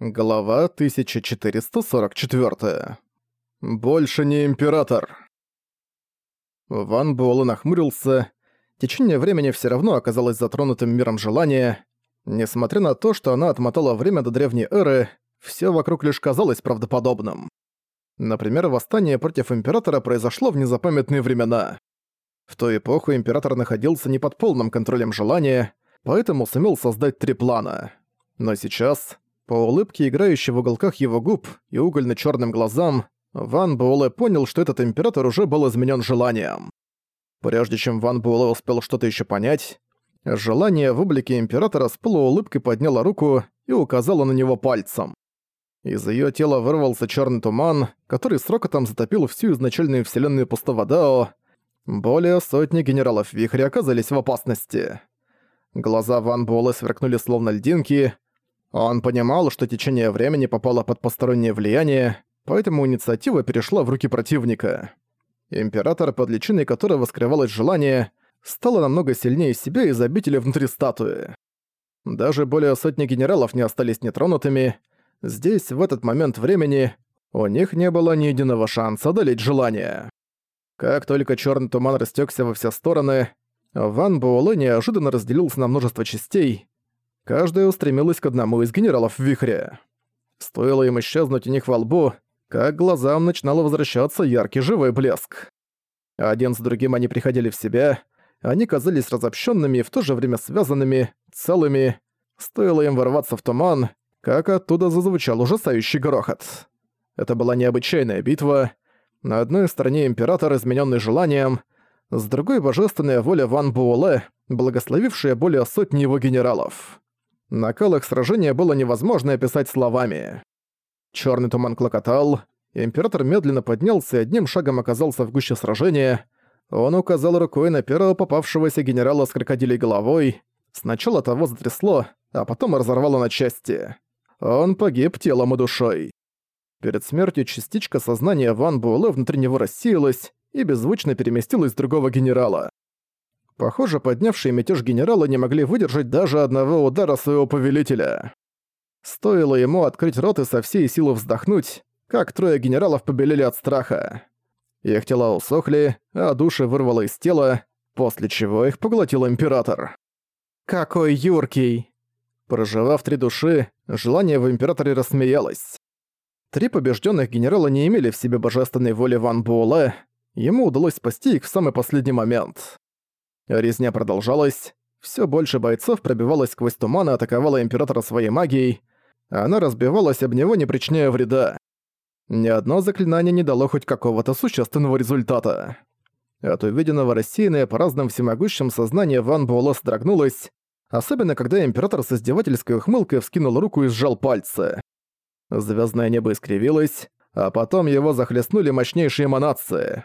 Глава 1444. Больше не император. Ван Буэлэ нахмурился. Течение времени все равно оказалось затронутым миром желания. Несмотря на то, что она отмотала время до древней эры, все вокруг лишь казалось правдоподобным. Например, восстание против императора произошло в незапамятные времена. В ту эпоху император находился не под полным контролем желания, поэтому сумел создать три плана. Но сейчас по улыбке, играющей в уголках его губ и угольно черным глазам, Ван Буэлэ понял, что этот император уже был изменен желанием. Прежде чем Ван Буэлэ успел что-то еще понять, желание в облике императора с полуулыбкой подняла руку и указала на него пальцем. Из ее тела вырвался черный туман, который с рокотом затопил всю изначальную вселенную пустого Дао. Более сотни генералов Вихря оказались в опасности. Глаза Ван Буэлэ сверкнули словно льдинки, он понимал, что течение времени попало под постороннее влияние, поэтому инициатива перешла в руки противника. Император, под личиной которого скрывалось желание, стало намного сильнее себя из обители внутри статуи. Даже более сотни генералов не остались нетронутыми. Здесь, в этот момент времени, у них не было ни единого шанса одолеть желание. Как только черный туман растекся во все стороны, Ван Буэлэ неожиданно разделился на множество частей, Каждая устремилась к одному из генералов в вихре. Стоило им исчезнуть у них во лбу, как глазам начинало возвращаться яркий живой блеск. Один за другим они приходили в себя, они казались разобщенными и в то же время связанными, целыми. Стоило им ворваться в туман, как оттуда зазвучал ужасающий грохот. Это была необычайная битва. На одной стороне император, измененный желанием, с другой божественная воля Ван Буэлэ, благословившая более сотни его генералов. Накал их сражения было невозможно описать словами. Черный туман клокотал, император медленно поднялся и одним шагом оказался в гуще сражения. Он указал рукой на первого попавшегося генерала с крокодилей головой. Сначала того затрясло, а потом разорвало на части. Он погиб телом и душой. Перед смертью частичка сознания Ван Буэлэ внутри него рассеялась и беззвучно переместилась с другого генерала. Похоже, поднявшие мятеж генерала не могли выдержать даже одного удара своего повелителя. Стоило ему открыть рот и со всей силы вздохнуть, как трое генералов побелели от страха. Их тела усохли, а души вырвало из тела, после чего их поглотил император. «Какой юркий!» Проживав три души, желание в императоре рассмеялось. Три побежденных генерала не имели в себе божественной воли Ван Буэлэ, ему удалось спасти их в самый последний момент. Резня продолжалась. Все больше бойцов пробивалось сквозь туман и атаковала Императора своей магией. Она разбивалась об него, не причиняя вреда. Ни одно заклинание не дало хоть какого-то существенного результата. От увиденного рассеянное по разным всемогущим сознание Ван Буэлэ содрогнулось, особенно когда Император с издевательской ухмылкой вскинул руку и сжал пальцы. Звездное небо искривилось, а потом его захлестнули мощнейшие эманации.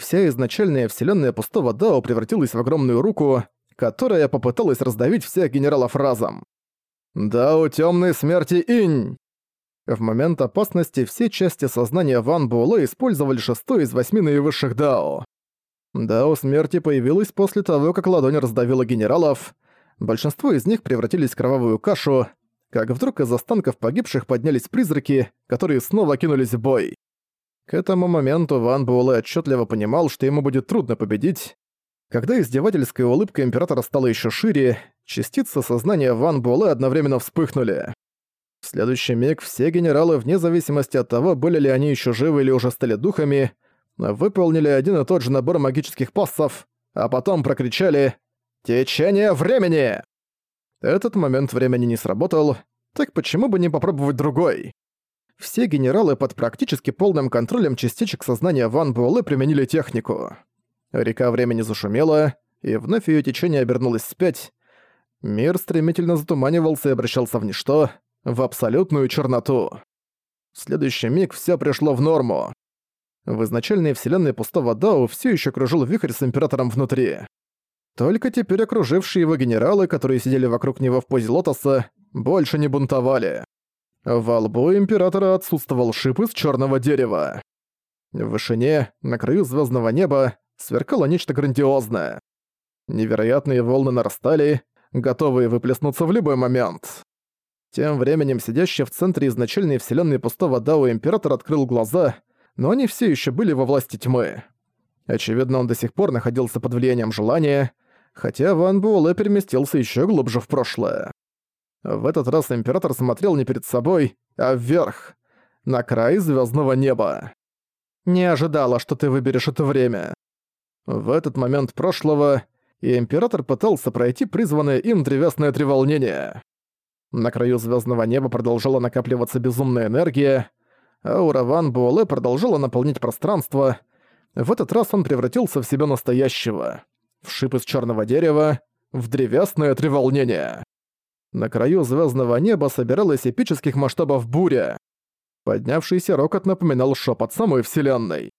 Вся изначальная вселенная пустого Дао превратилась в огромную руку, которая попыталась раздавить всех генералов разом. «Дао темной смерти инь!» В момент опасности все части сознания Ван Буэлэ использовали шестой из восьми наивысших Дао. Дао смерти появилась после того, как ладонь раздавила генералов. Большинство из них превратились в кровавую кашу, как вдруг из останков погибших поднялись призраки, которые снова кинулись в бой. К этому моменту Ван Буэлэ отчетливо понимал, что ему будет трудно победить. Когда издевательская улыбка Императора стала еще шире, частицы сознания Ван Буэлэ одновременно вспыхнули. В следующий миг все генералы, вне зависимости от того, были ли они еще живы или уже стали духами, выполнили один и тот же набор магических пассов, а потом прокричали «Течение времени!». Этот момент времени не сработал, так почему бы не попробовать другой? Все генералы под практически полным контролем частичек сознания Ван Буэлэ применили технику. Река времени зашумела, и вновь её течение обернулось вспять. Мир стремительно затуманивался и обращался в ничто, в абсолютную черноту. В следующий миг всё пришло в норму. В изначальной вселенной пустого Дао всё ещё кружил вихрь с Императором внутри. Только теперь окружившие его генералы, которые сидели вокруг него в позе лотоса, больше не бунтовали. Во лбу Императора отсутствовал шип из черного дерева. В вышине, на краю звездного неба, сверкало нечто грандиозное. Невероятные волны нарастали, готовые выплеснуться в любой момент. Тем временем сидящий в центре изначальной вселенной пустого Дао Император открыл глаза, но они все еще были во власти тьмы. Очевидно, он до сих пор находился под влиянием желания, хотя Ван Буэлэ переместился еще глубже в прошлое. В этот раз Император смотрел не перед собой, а вверх, на край звездного неба. «Не ожидала, что ты выберешь это время». В этот момент прошлого Император пытался пройти призванное им древесное треволнение. На краю звездного неба продолжала накапливаться безумная энергия, аура Ван Буэлэ продолжала наполнять пространство. В этот раз он превратился в себя настоящего. В шип из черного дерева, в древесное треволнение. На краю звездного неба собиралась эпических масштабов буря. Поднявшийся рокот напоминал шепот самой Вселенной.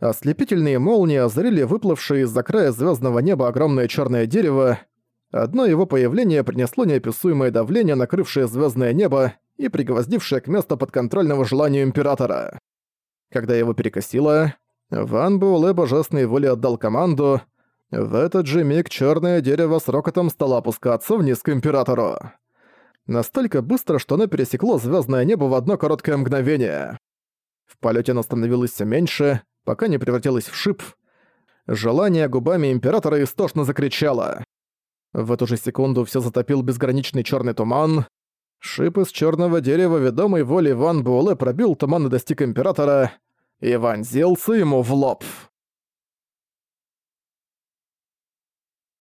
Ослепительные молнии озарили выплывшее из-за края звездного неба огромное черное дерево, Одно его появление принесло неописуемое давление, накрывшее звездное небо и пригвоздившее к месту подконтрольного желанию Императора. Когда его перекосило, Ван Буэлэ божественной воле отдал команду. В этот же миг черное дерево с рокотом стало опускаться вниз к Императору. Настолько быстро, что оно пересекло звездное небо в одно короткое мгновение. В полете оно становилось все меньше, пока не превратилось в шип. Желание губами Императора истошно закричало. В эту же секунду все затопил безграничный черный туман. Шип из черного дерева, ведомый волей Ван Буэлэ, пробил туман и достиг Императора и вонзился ему в лоб.